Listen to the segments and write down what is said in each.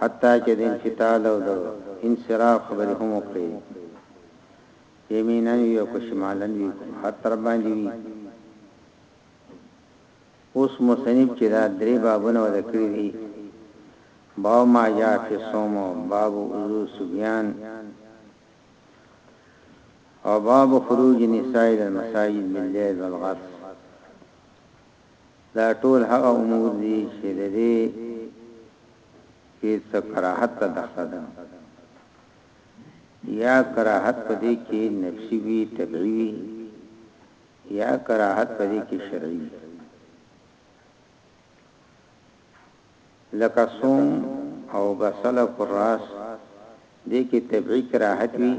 حتی چې د انفطال او د انصراف خبرې هم وکړې، که یمیناً وي او که شمالاً وي، کوم حد ته راباندې وي. اوس مصنف چې دا درې بابونه وضع کړي دي، باب ما جاء فی الصوم، باب وضوء الصبیان او باب خروج النساء الی المساجد باللیل والغرس، دا ټول هغه امور دي چې د دې کې څه کراهت ته دخل ده یا کراهت په دې کې نفسي وي طبيعي وي یا کراهت په دې کې شرعي وي لکه صوم او غسل فراس دې کې طبيعي کراهت وي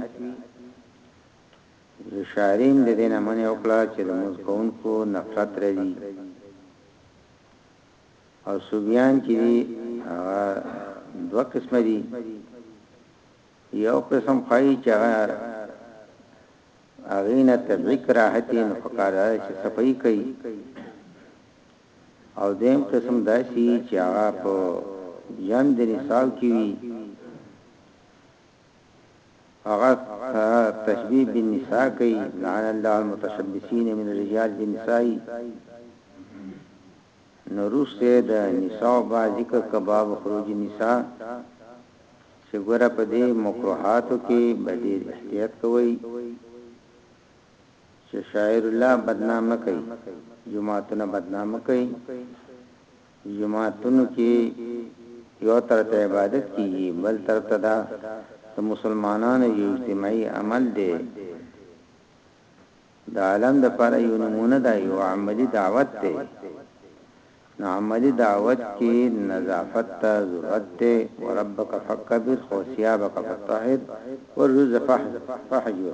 زوشاریم د دې نه منع وکړه چې لمونځ کوونکو نفرت راځي او صبیان چې دي هغه دوه قسمه دي یو قسم خای چې هغه نه تبعی کراهتی نو فقار چې صفائی کوي او دیم قسم داسی چې هغه په جند نصاب کې وي هغه تشبیه بالنساء کوي لعن الله المتشبثین من الرجال بالنساء نو روسته د نساء با ذکر کباب خروج النساء چې ګوره په دې مکروهاتو کې به ډېر احتیاط کوي چې شاعر الله بدنام کوي جمعاتونه بدنام کوي په جوماتونو کې یو طرف ته عبادت کیږي بل طرف ته دا د مسلمانانو یو اجتماعي عمل دی د عالم د پاره یو نمونه ده یو عملی دعوت دی نو عملی دعوت کې نظافت ته ضرورت دی وربک فکبر خوسیابک فطهر والرز فحجر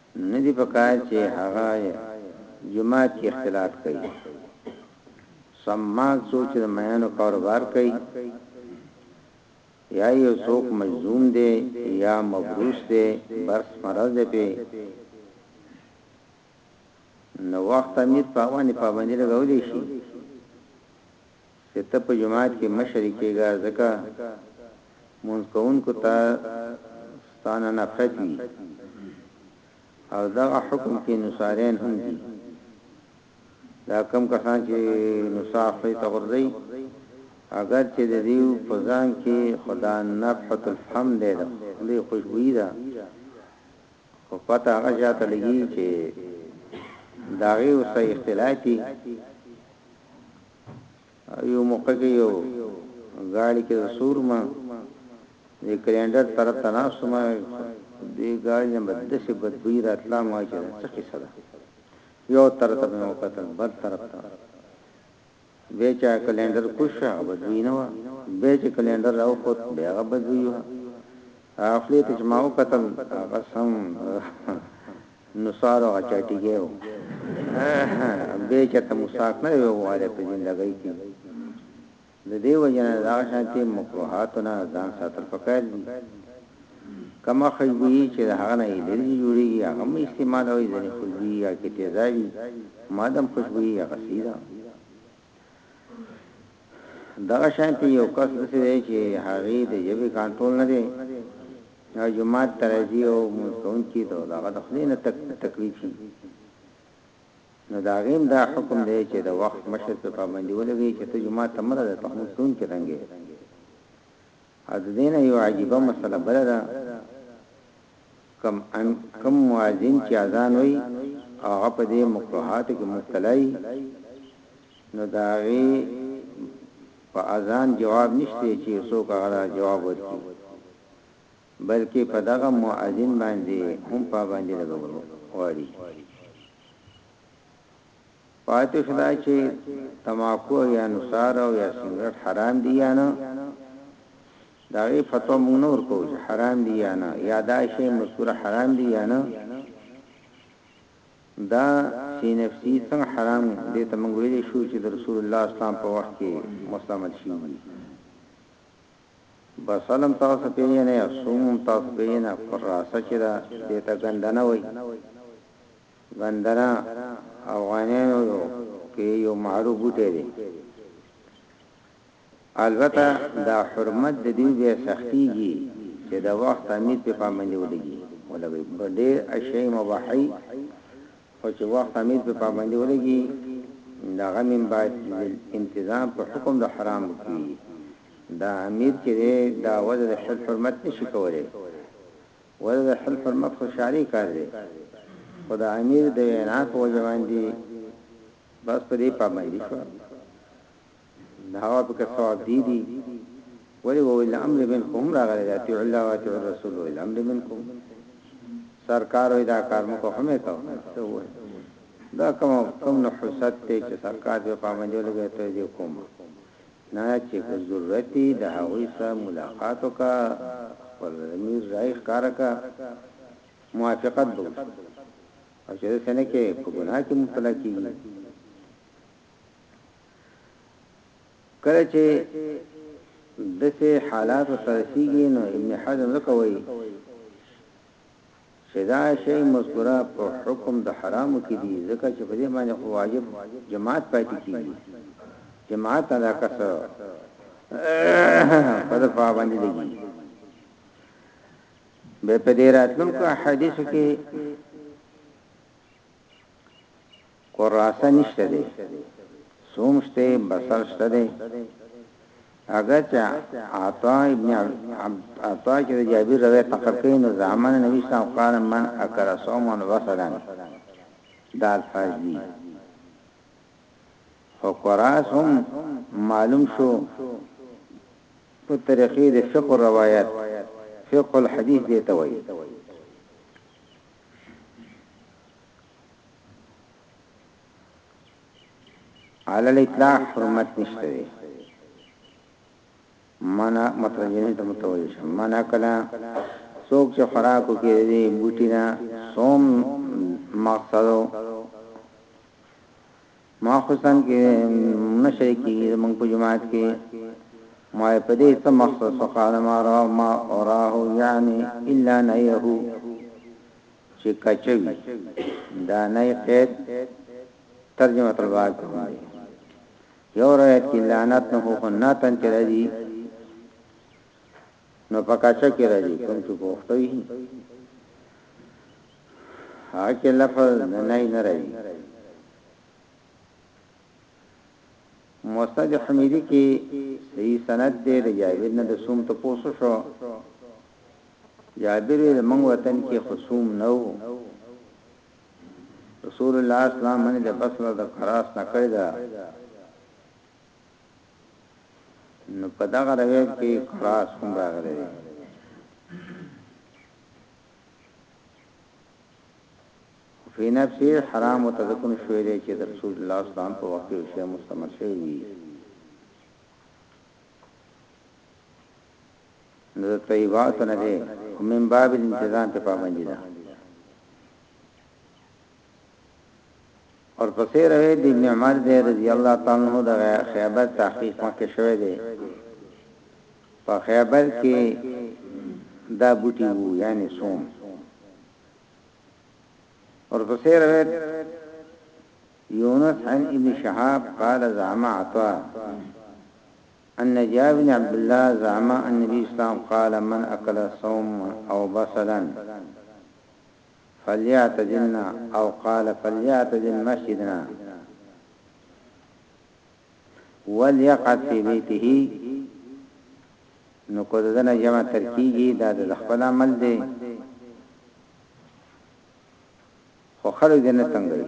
نه دي پکار چي هغه جومات کي اختلاط کوي سماع څوک چي د ميانو کاروبار کوي يا يو څوک مجزوم دی يا مبروس دی برس مرض دی پي نو وخت امید پاواني پابندي لګولي شي چې ته په جماعت کې مه شریکېږه ځکه لمونځ کوونکو ته ستا نه نفرت وي او دغه حکم کې نصاریان هم دي دا کم کسان چې نصاح خلی ته غورځي اگر چې د دیو په ځان کې خدا نفحت الفهم دی د خلی خوشبوئی ده خو پته هغه چاته لګي چې داغه او سه اختلافي یو موقع کې یو غاړي کې سورما د کلندر طرف ته ناسمه دی غاړي نه بد څه بد بوی راتلا ما چې څه قصه ده یو طرف ته مې وکتل بل طرف ته بیا چا کلینډر کوز شه هغه به دوی نه وه بیا چه کلینډر راوخوت بیا هغه به دوی وه هغه خلی ته چه ما وکتل هغه سم نصار هغه چاټیګی و بیا چرته مساک نه وی واله په زندګی کی د دې وجنه دا شانتی مکروهاتونه ځان ساتل پکار دي کومه خوشبويي چې د هغه نه الرجي جوړېږي هغه مه استعمالوئ، ځینې خوشبويي یا کې تېزه وي ما دم خوشبويي یا غسي ده. دغه شانتې یو کس داسې دی چې هغې د ژبې کانټرول نه دی او جومات ته راځي او لمونځ کوونکي ته د هغه د خولې نه تکلیف شي نو د هغې هم دا حکم دی چې د وخت مشر پرې پابندي ولګوي چې ته جومات ته مه راځه ته لمونځ کوونکي رنګ یې او د دې نه یوه عجیبه مسئله بله ده، کوم مؤذن چې اذان وایي او هغه په دې مکروهاتو کې مبتلا وي نو د هغه په اذان جواب نشته چې یو څوک هغه ته جواب ورکړي، بلکې په دغه مؤذن باندې هم پابندي لګول غواړي. پاتې شو دا چې تماکو او یا نوسار او یا سنګرټ حرام دي یا نه د هغې فتوا موږ نه ورکوو چې حرام دي یا نه یا دا شی مذکوره حرام دي یا نه دا سی نفسی څنګه حرام دې ته موږ ویلی شو چې د رسول الله اسلام په وخت کې مستعمل شي بسلم تاسو پیژنې سوم تاسو پیژنې پر راسه چې دا دې ته ګندنه وای ګندنه افغانانو کې یو معروف بوټی دی البته دا حرمت د دې بیا سختیږي چې د وخت امید په پابندي ولګي ولګي ډېر اشیاء مباحي خو چې وخت امید په پابندي ولګي دا غمین باید انتظام په حکم د حرام کی دا امیر چې دا وجه د حرمت نشي کولای ولی د حلف الموت خو شرعی کار دی خو د امیر د وینا په وجه باندی بس په دی پابندی شو د هغه په که ثواب دی دی ولی وو الامر منکم راغلی دا تی الله و تی رسول و الامر منکم سرکار وی دا کار مکو خمه کو څه وای دا کوم کوم نحوست ته چې سرکار به پابندی لګی ته دی کومه نه چې که ضرورت وي د هغوی سره ملاقات وکړه خپل ضمیر ځای ښکاره کړه موافقت به وشي او چې داسې نه کوې په ګناه کې مبتلا کېږي کله چې داسې حالات ورته رسېږي نو ابن حزم ځکه وایي چه دا شی مذکوره په حکم د حرامو کی دی ځکه چه په دی باندی خو واجب جماعت پاتی کیږی جماعت نه دا کس په د فا باندی لګی به په دی راتلونکو حدیثو کی کراسه نشته دی سوم شته بصل شته دی اگر چا عطا ابن عطا چې د جابر روایت نقل کوي نو زامن نبی صلی الله علیه وسلم من اکل صوما وصلا دا الفاظ دي خو قراس هم معلوم شو په طریقې د فقه روایت فقه الحديث دی ته وایي علی الاطلاق حرمت نشته دی منا مترجمه ته متوجه شم منا کلا څوک چې خوراکو کې دی بوټی نه سوم مقصدو ما حسن کې نشي کې موږ په جماعت کې ما په دې څه مقصد فقال ما را ما اوراه يعني الا نيه چی کچه وی دانه قید ترجمه الباب کې دی یو روایت کې لعنت نه هو ناتن کې راځي نو پکاچه کې راځي کوم چې پوښتې وي هغه کې لفظ نه نه نه راځي مستد حمیدی کې صحیح سند دی د جابر نه د سوم ته پوسو شو جابر وی د منګ وطن کې خصوم نه وو رسول الله اسلام منی د بصره د خراس نکړی دا نو په دغه روایت کې خراس هم راغلی دی فی نفسی حرام او تذکر شوی دی چې رسول الله اسلام په وخت کې شی مستمر شوی وی نو طیبات نه دی ومن باب الانتظام په پابندی ده اور پسې روي د ابن عمر دی رضی الله تعالی عنہ د خیبر تحقیق مکه شوی دی په خیبر کې دا بوټي وو یعنی سوم اور پسې روي یونس عن ابن شهاب قال زعما عطا ان جابر بن عبد الله زعم ان نبی اسلام قال من اکل صوم او بصلا فلیعتزلنا او قال فلیعتزل مسجدنا ولیقعد فی بیته نو کو دنه جمع ترکیږي دا د خپل عمل دی خو خلک دې نه تنګوي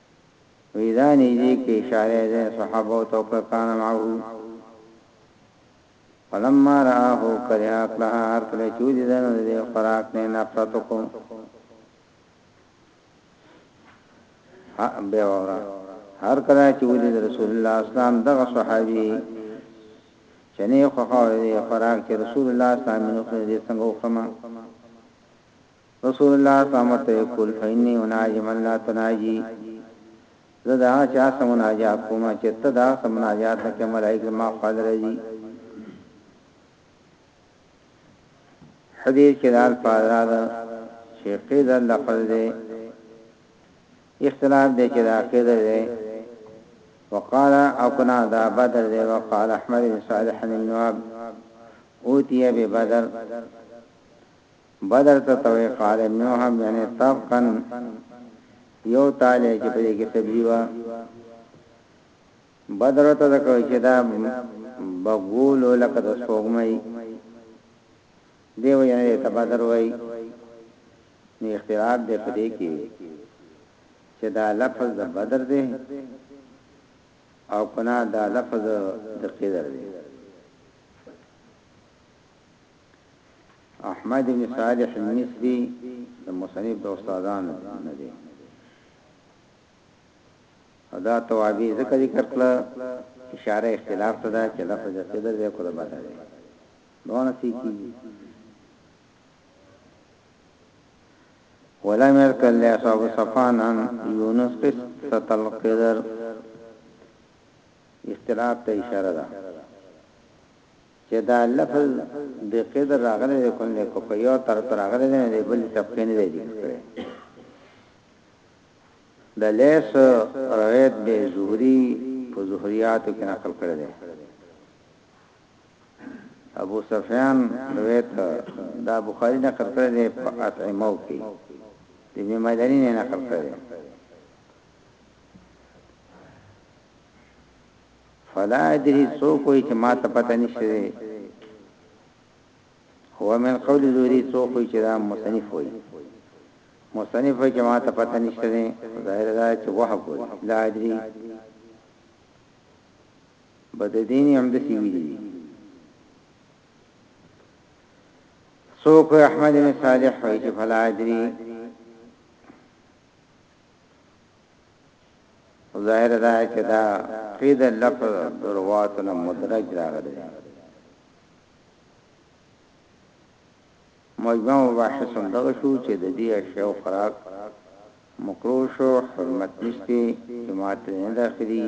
وی دا نږدې که اشاره یې ځینو صحابو ته وکړه، کان معه فلما رآه کره اکلها هر کله چې ولید نو د دې خوراک نه یې نفرت وکړ. بیا واوره هر کله چې ولید رسول الله اسلام دغه صحابي چې نه خوښاوه دې خوراک چې رسول الله اسلام نو خو دې څنګه وخمه رسول الله صلی الله علیه وسلم ورته ویې قل فإني أناجي من لا تناجي، زه د هغه چا سره مناجات کوم چې ته د هغه سره مناجات نه کوې، ملائک زما خواله راځي. حدیث کې دا الفاظ راغلي چې قیضه لفظ دی، اختلاف دی چې دا قیضه دی وقال او که نه دا بدر دی، وقال احمد بن صالح عن ابن وهب أوتي ببدر، بدر ته توې قال ابن وهب یعنی طبقا یو تاله چې په دې کې تبری وا بدر ته د کوي چې دا بغول لکه د سپوږمۍ دیو یعنی ته بدر وای نو اختلاف دې په دې کې چې دا لفظ د بدر دی او کنا دا لفظ د قدر دی احمد بن صالح المصري د مصنف د استادانو نه دی ادا توابی ذکر ذکر کړه اشاره اختلاف ته ده چې لفظ قدر دی کو ده بده دی دونه سی کی ولم يذكر لأصحاب صفان عن يونس قصة القدر اختلاف ته اشاره ده چه دا لفظ بی قدر راغلی دی کوم دی که په یو طرف راغلی دی نو دی بلی طرف کې نه دی ذکر کړی د لیس روایت به زهری په زهریاتو کې نقل کړی دی ابو سفیان روایت دا بخاری نقل کړی دی په اطعمو کې د ابن مدنی نه نقل کړی فلا ادري څوک وي چې ما ته پته نشته دی هو من قول زوري څوک وي چې دا مصنف وي مصنف وي چې ما ته پته نشته دی ظاهر دا چې وحب وي لا ادري بددین هم د سی ویلي څوک احمد بن صالح وي چې فلا ادري خو ظاهره دا ده چې دا قید لفظ د رواتو نه مدرج راغلی دی مجمع مباحث هم دغه شو چې د دې اشیاء خوراک مکروه شو حرمت نشته جماعت نه داخلي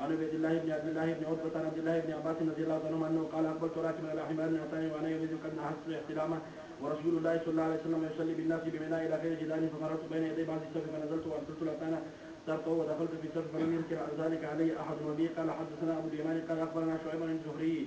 عن عبد الله بن عبد الله بن عتبة عن عبد الله بن عباس رضي الله عنهما انه قال اقبلت راكبا على حمار اعطاني وانا يريد ان احس احتلامه ورسول الله صلى الله عليه وسلم يصلي بالناس بمناء الى غير جدار فمررت بين يدي بعض السفر فنزلت وارسلت الاتانا سرقه ودخلت في السفر فلم ينكر ذلك علي احد وبي قال حدثنا ابو اليمان قال اخبرنا شعيب الزهري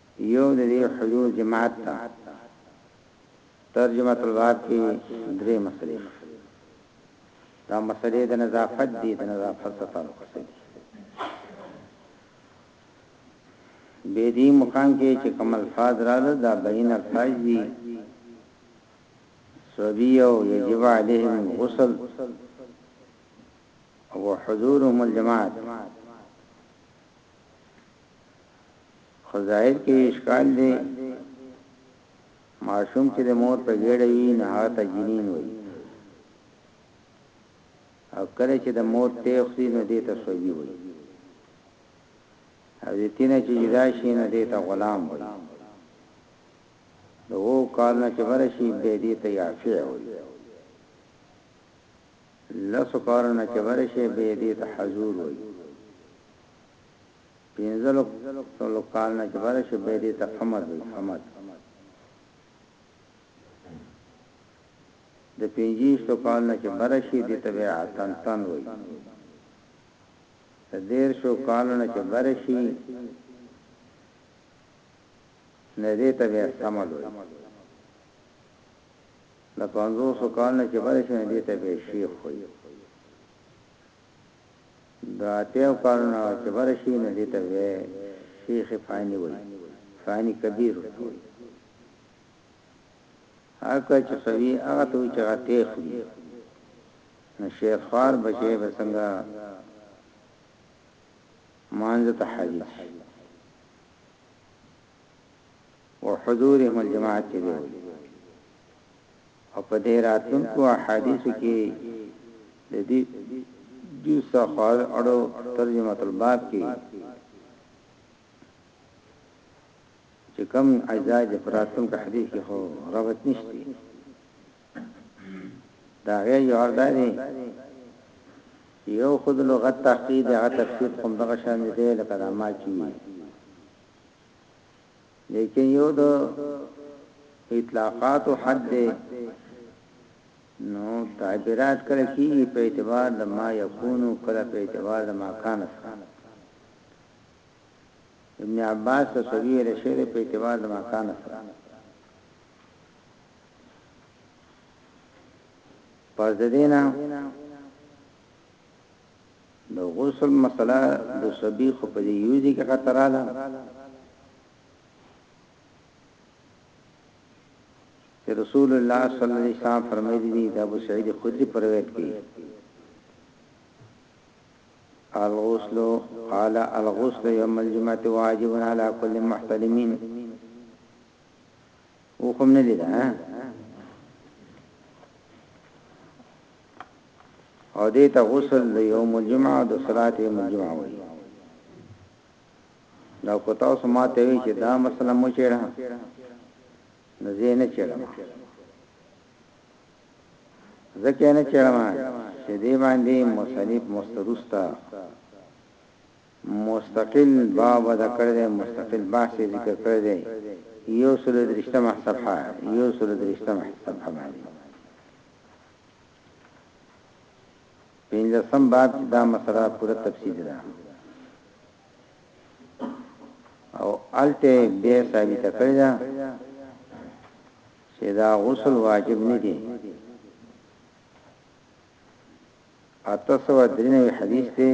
يو د دې حضور جماعت ته ترجمة الباب کې درې مسئلې شوې. دا مسئلې د نظافت دي، د نظافت سره تعلق څه دي؟ به دې مقام کې چې کوم الفاظ راغلي دا بین الفاظ دي صبی او یجب علیهم غسل او حضورهم الجماعت خو ظاهر کې یو اشکال دی، ماشوم چې د مور په ګېډه وي نو هغه ته جنین وایي او کله چې د مور تی خوري نو دې ته سوبي وایي او دې تینه چې جدا شي نو دې ته غلام وایي د وو کال نه چې برشي به دې ته یافع وایي لاسو کارونه چې برشي به دې ته حضور وایي پنځلو سلو کال نه چې بره شي بيا دې ته قمد وي قمد د پنځيشتو کال نه چې بره شي دې ته بيا عطن تن وي د ديرشو کال نه چې بره شي نه دې ته بيا سمل وي د پنځوسو کال نه چې بره شي نه دې ته بيا شيخ وي د اتیاو کالونو چې بره شي نو دې ته وې شیخ فانی وای فانی کبیر ورته وای هغه چې خوي هغه ته چې غته خوي نو شیخ خار بچي به څنګه مانځ ته حاجی او حضورهم الجماعت دی او په دې راتلونکو احادیثو کې د دې جز ته خواړه اړو ترجمه الباب کې چې کوم اجزا د پراتون په حدیث کې خو رابط نشته دا غیر یو اردا دی یو خود لغت تحقیق د تفسیر کوم دغه شان دی لکه دا ما چې لیکن یو د اطلاقاتو حد دی نو تعبیرات کله کیږي په اعتبار د ما یکونو کله په اعتبار د ما کان سره ابن عباس ته سوي له شعر په اعتبار د ما کان سره پس د دینه د غسل مسله د سبي خو په دې یوځي کې خطرا ده چې رسول الله صلی الله علیه وسلم فرمایلی دی دا ابو سعید خدری پر روایت کړي الغسل قال الغسل يوم الجمعه واجب على كل محتلمين وخم نه لیدا او دې ته غسل د یوم الجمعه د صلات یوم الجمعه وایي دا کو تاسو ما ته وی چې دا مسله مو چیرې نه زینې چیرې زکه نه چړم چې دی باندې مصنف مستروستا مستقل باب د کړل مستقل بحث ذکر کړی دی یو سل درشتمه صفحه یو سل درشتمه صفحه باندې پنځلسم باب کې دا مسله پوره تفصیلي ده او الته به ثابت کړی دا چې دا غسل واجب نه دی اتسو درنوي حدیث دی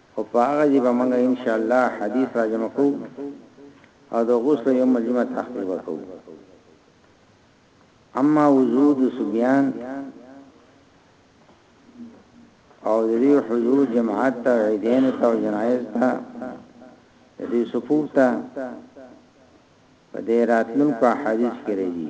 خو په هغه ځای به موږ ان شاء الله حدیث راجمع کوو او د غسل یو مجمع تحقیق وکړو اما وجود سبیان او دې حضور جماعت ته عیدین ته او جنایز ته دې صفوف ته په دې راتلونکو حدیث کې راځي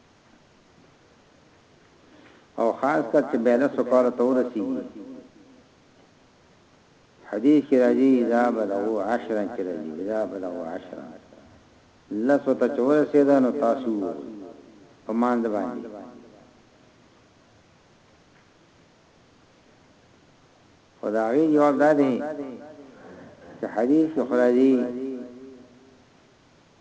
او خاص کر چې بيله سکور ته ورسيږي حدیث کې راځي اذا بلغوا عشرا کې راځي اذا بلغوا عشرا لسو ته چور سیدانو تاسو په مان د باندې خدای یو دادې چې حدیث خدای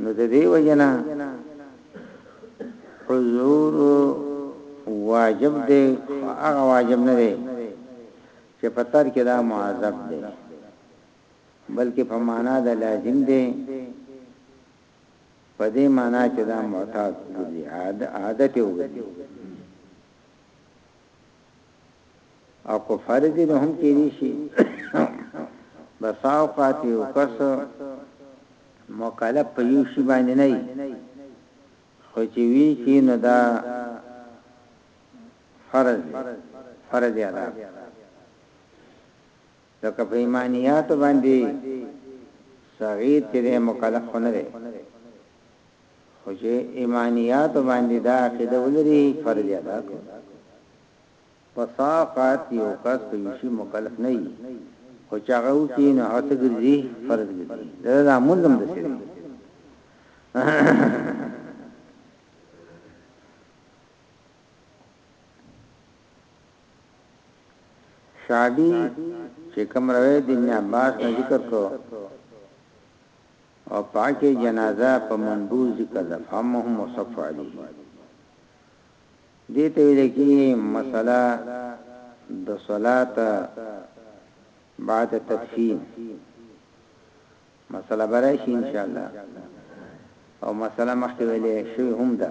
نو د دې وجنه حضور واجب دی هغه واجب نه دی چې په تر کې دا معذب دی بلکې په معنا د لازم دی په دې معنا چې دا معتاد دی عادت وګړي او کو فرض نه هم کېږي شي بساو قات یو کس مکلف په یو شی باندې نه خو چې وی کې نو دا فرض فرض ادا لکه په ایمانیات باندې صغیر چې مکلف نه دی خو چې ایمانیاتو باندې دا عقیده ولري فرض یې ادا کړو په صافات یو کس په یو شي مکلف نه وي خو چې هغه وکړي نو هغه څه ګرځي فرض ګرځي دا د عمل هم دسي دی شعبی چې کوم روایت ابن عباس نه ذکر کو او پاکه جنازه په منډو ذکر ده فامهم وصف علیه دې ته ویل کیږي مسله د صلات بعد تدفین مسله برای شي ان شاء الله او مسله مخکې ویلې شوی هم ده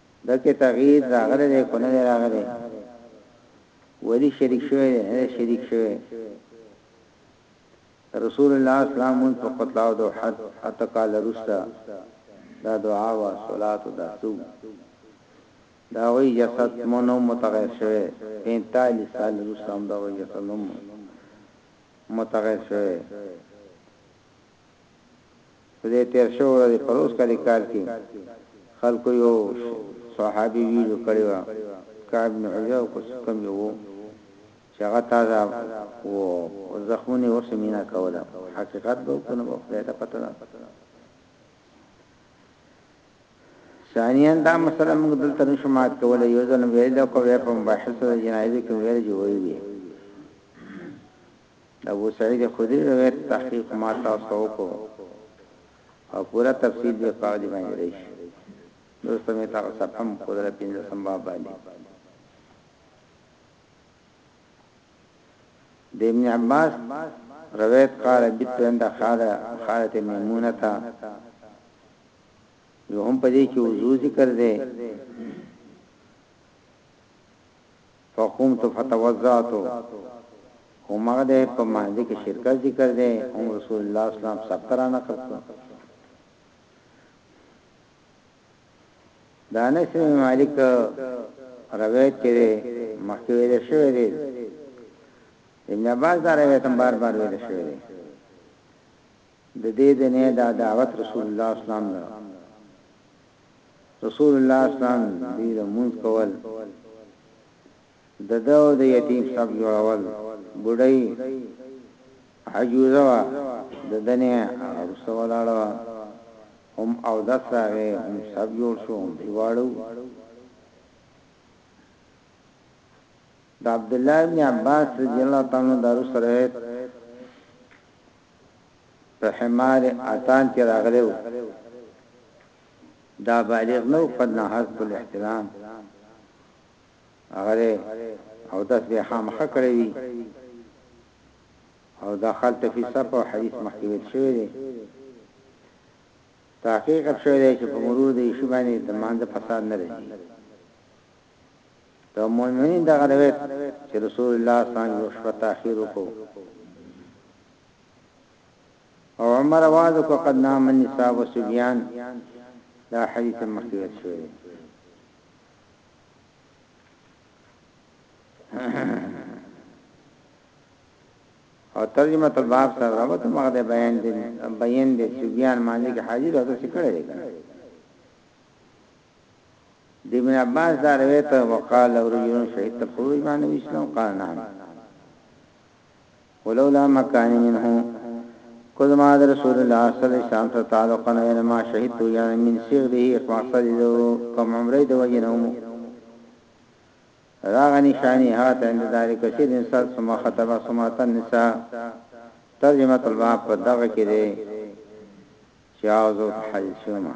دلته تغییر راغلی دی که نه دی راغلی ولی شریک شوی دی نه دی شریک شوی رسول الله اسلام مون په قتلاو دو حد اتقال رستا دا دعا و صلات دا سو دا وی جسد مونو متغیر شوی 45 سال رستا هم دا وی جسد مونو متغیر شوی په دې تېر شوې ورځې په روز کالي کال کې خلکو یو صحابي ویډیو کړې وه کعب بن عجرة او که څه کوم یو وو چې هغه تازه وو او زخمونه یې ورسې مینا کوله حقیقت به وکړو به خدای ته پته ده ثانیا دا مسله موږ دلته نشو مات کوله یو ځل ویل او کوی په مباحثه د جنایزو کې ویل جوړوي د ابو سعید خدری روایت تحقیق ما تاسو ته وکړو او پوره تفصیل به په هغه باندې راشي دوستو مې تاسو ته هم قدرت پنځه سم باب باندې د ابن عباس روایت قال بیت عند خاله خاله میمونه تا یو هم پدې کې وضو ذکر دی فقمت فتوضعت هم هغه دی په مهدی کې شرکت ذکر دی هم رسول الله اسلام سبت را نقل کړ دا انس بن مالک روایت کړي مخکې ویل شوی دی ابن عباس دا روایت هم بار بار ویل شوی دی د دې د نه دا دعوت رسول الله اسلام دا رسول الله اسلام دوی له مونځ کول دده او د یتیم صف جوړول بوډۍ عجوزه وه دده نه هغه وروسته ولاړه وه هم اودس راغی هم صف جوړ شو هم دوی واړه وو د عبدالله ابن عباس رضی الله تعالی عنه دا وروسته روایت په حمار اتان کې راغلی و دا بالغ نو قد نهز کل احتلام اغره او داس به خام خکړې وي او دخلت فی صف او حدیث مخکې شوی دی تحقیق شوی دی چې په مرور د شی باندې د مانده فساد نه راځي د مؤمنین دغه روایت چې رسول الله صلی الله علیه وسلم شپه تاخير وکړو او عمر اواز وکړ قد نام النساء والصبيان دا حدیث مخکې ویل شوی دی او ترجمه الباب سره رابط مغده بیان دي بیان دي صبيان معنی کې حاضر او څه کړی دی د ابن عباس دا روایت وقال رجل شهید الخروج مع النبي صلی الله علیه وسلم قال نعم ولولا مکانی منه که زما د رسول الله صلی الله علیه وسلم سره تعلق نه وای نو ما شهدتو یعنی من صغره مقصد د کوم عمره د وجې نه ومو راغ نشانی هات عند دار کثیر انسان ثم خطب ثم النساء ترجمه الباب په دغه کې دی چې اوزو حل شوما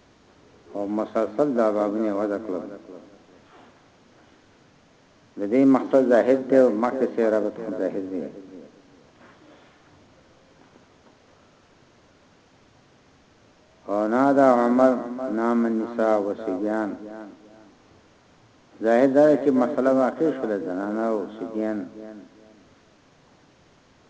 او مسلسل دا بابونه یې وضع کړل. د دې مقصد ظاهر دی او مخکې سه ربط هم ظاهر دی. او نادا عمر نام النساء و سبیان ظاهر دا چې مسله واقع شوله زنانه او سبیان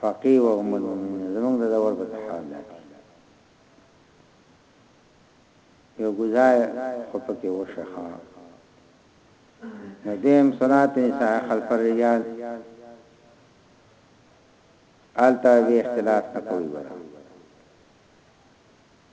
فقیه و ام المؤمنین زمونږ د دور په حال ده یو گزای خو پکې وشخه ندیم صلات نساء خلف الرجال آلتا بی اختلاف نکوی برا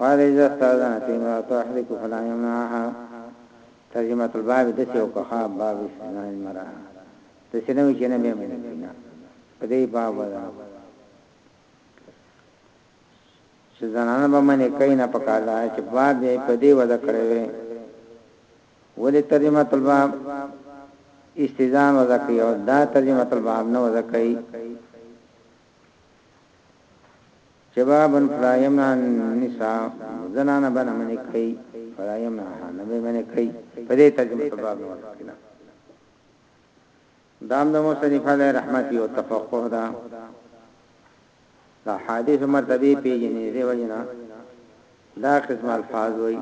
قال اذا استاذنت امرأة احدكم فلا يمنعها ترجمة الباب دسې وکخا باب استاذن المرأة دسې نوې چې نه به منې نه په دې باب ودا چې زنانه به منې کوي نه پکار ده چې باب یې په دې ودا کړې وي ولې ترجمة الباب استاذان ودا کوي او دا ترجمة الباب نه ودا کوي شبابا فلا يمنع النساء زنانه به نه منع کوي فلا يمنعها نه به منع کوي په دې ترجمه شباب نه ورکړي دا دام د مصنف علی رحمت او تفقه دا دا حدیث مرتبه پیجنې دی وجنا دا قسم الفاظ وای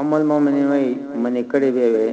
ام المؤمنین وای منې کړي به وای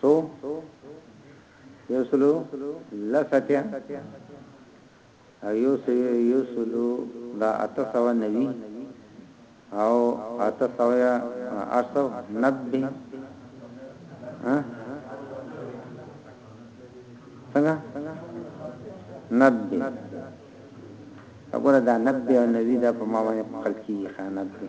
سو یو سلو لس اتیا او یو سوی یو سلو دا اتا سوا نوی او اتا سویا ارسو نبی څنګه نبی وګوره دا نبی او نوی دا په ما باندې خلقی خانت دی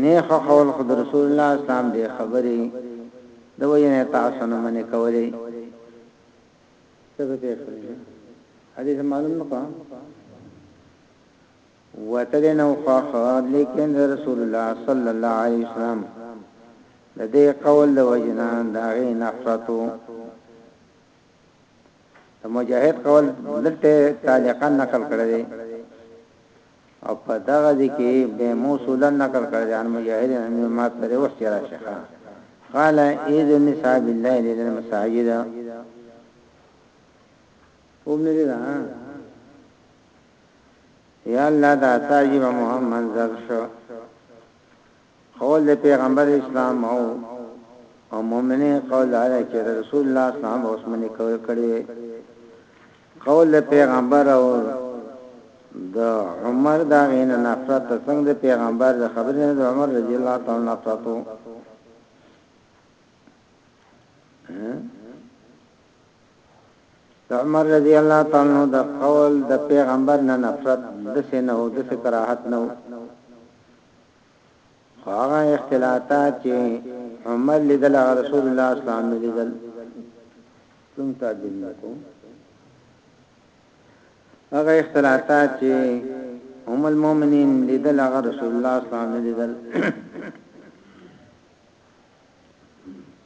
نه یې خوښول خو د رسول الله اسلام دې خبرې د وجنې تاسو نه منې کولې څه به پیښ شي حدیث معلوم نه کا وتل نو خوخ لیکن رسول الله صلی الله علیه وسلم د دې قول د وجنا دا غي نفرتو د مجاهد قول دلته تعلقا نقل کړی او په دغه ځای کې به موصولا نقل کړی دی عن مجاهد عن ابن عمر پرې وخت یې راشي ښه قال اذ ابن صاحب الله ليل المساجد ومن ليل یا الله دا تعجب محمد منظر شو قول د پیغمبر اسلام او او مؤمنه قول دا چې رسول الله اسلام اوس منی کول کړي قول د پیغمبر او د عمر دا غینه نفرت څنګه د پیغمبر د خبرې د عمر رضی الله تعالی نفرتو د عمر رضی الله تعالی نو د قول د پیغمبر نه نفرت د سینه او د کراهت نو خو هغه اختلاطات چې عمر لیدل هغه رسول الله اسلام نه لیدل کوم تعبیر نکو هغه اختلاطات چې هم المؤمنین لیدل هغه رسول الله اسلام نه لیدل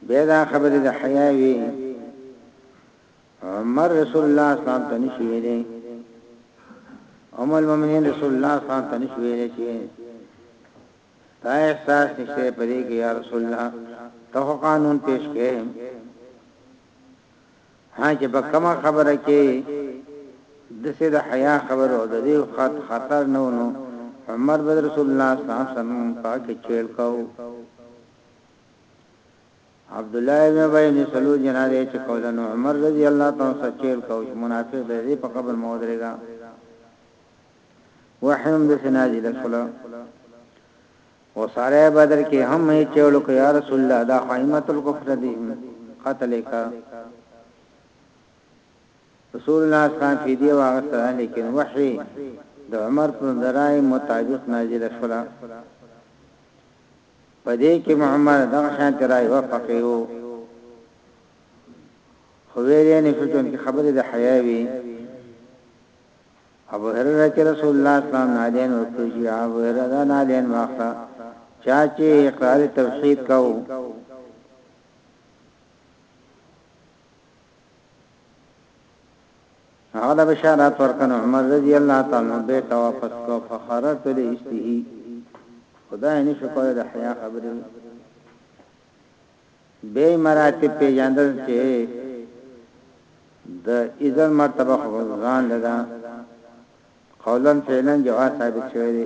به دا خبره د حیاوی عمر رسول الله صلی الله علیه وسلم ته نشي ویلې ام المؤمنین رسول الله صلی الله علیه وسلم ته نشي ویلې چې تا احساس نشته پدې کې یا رسول الله ته قانون پیش کړي ها چې په کومه خبره کې د سې د حیا خبرو د دې خط خطر نه ونو عمر بن رسول الله صلی الله علیه وسلم پاک چیل کو عبدالله ابن ابی ابن سلول جنازه یې چکوله نو عمر رضی الله تعالی عنه سر چېل کاوه چې منافق دی ددې په قبر مه ودرېږه. وحی هم داسې نازله شوله. او ساره بدر کې هم یې چېل وکړ یا رسول الله دا خو ائمة الکفر دي قتل یې کړه. رسول الله صلی الله علیه وسلم فدیه واغسته لیکن وحی د عمر پر رای مطابق نازله شوله. په دې کې محمد دغه شان ترای و فقيو خو ویلې نه شو چې خبرې د حیا وی ابو هرره چې رسول الله صلی الله علیه وسلم ورته چې ابو هرره دا نه لین واخته چا چې اقرار توحید کو هغه ته بشارت ورکړ عمر رضی الله تعالی عنه بیرته واپس کړ فخررت لاسته خدای نه شو کولای د حیا خبرې به مراتب پیژندل چې د عزت مرتبه خو ځان لدا قولا فعلا جواز ثابت شوی دی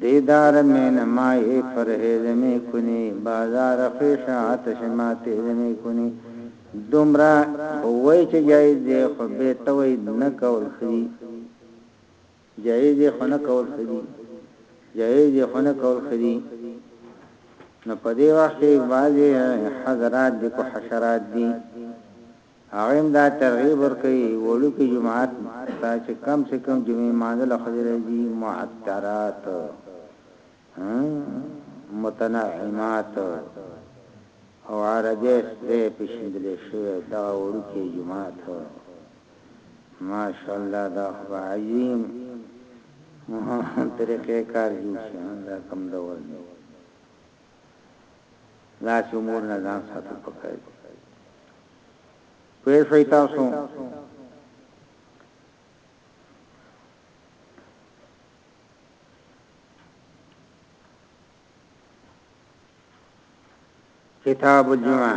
دیدار می نه مایه پرهیز می کنی بازار خویش آتش ما تیز می کنی دومره خو وای چه جایز دی خو بی توی نه کول ښه دی جایز دی خو نه کول ښه دی جایز دی خو نه کول ښه دی نو په دی وخت کې بعضی حضرات دی کو حشرات دی هغه هم دا ترغیب ورکوي وړوکي جماعت ته چې کم سه کم جمعې لمانځه له ښځې راځي معطرات متنعمات او عربي سپرې پېژندل شوی دغه وړوکی جماعت ماشاءالله دا خو به عظیم طریقې کار جوړ شي دا کم ډول دی داسې امور نه ځان ساتل پکار دي پوه شئ تاسو کتاب الجمعه